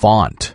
font.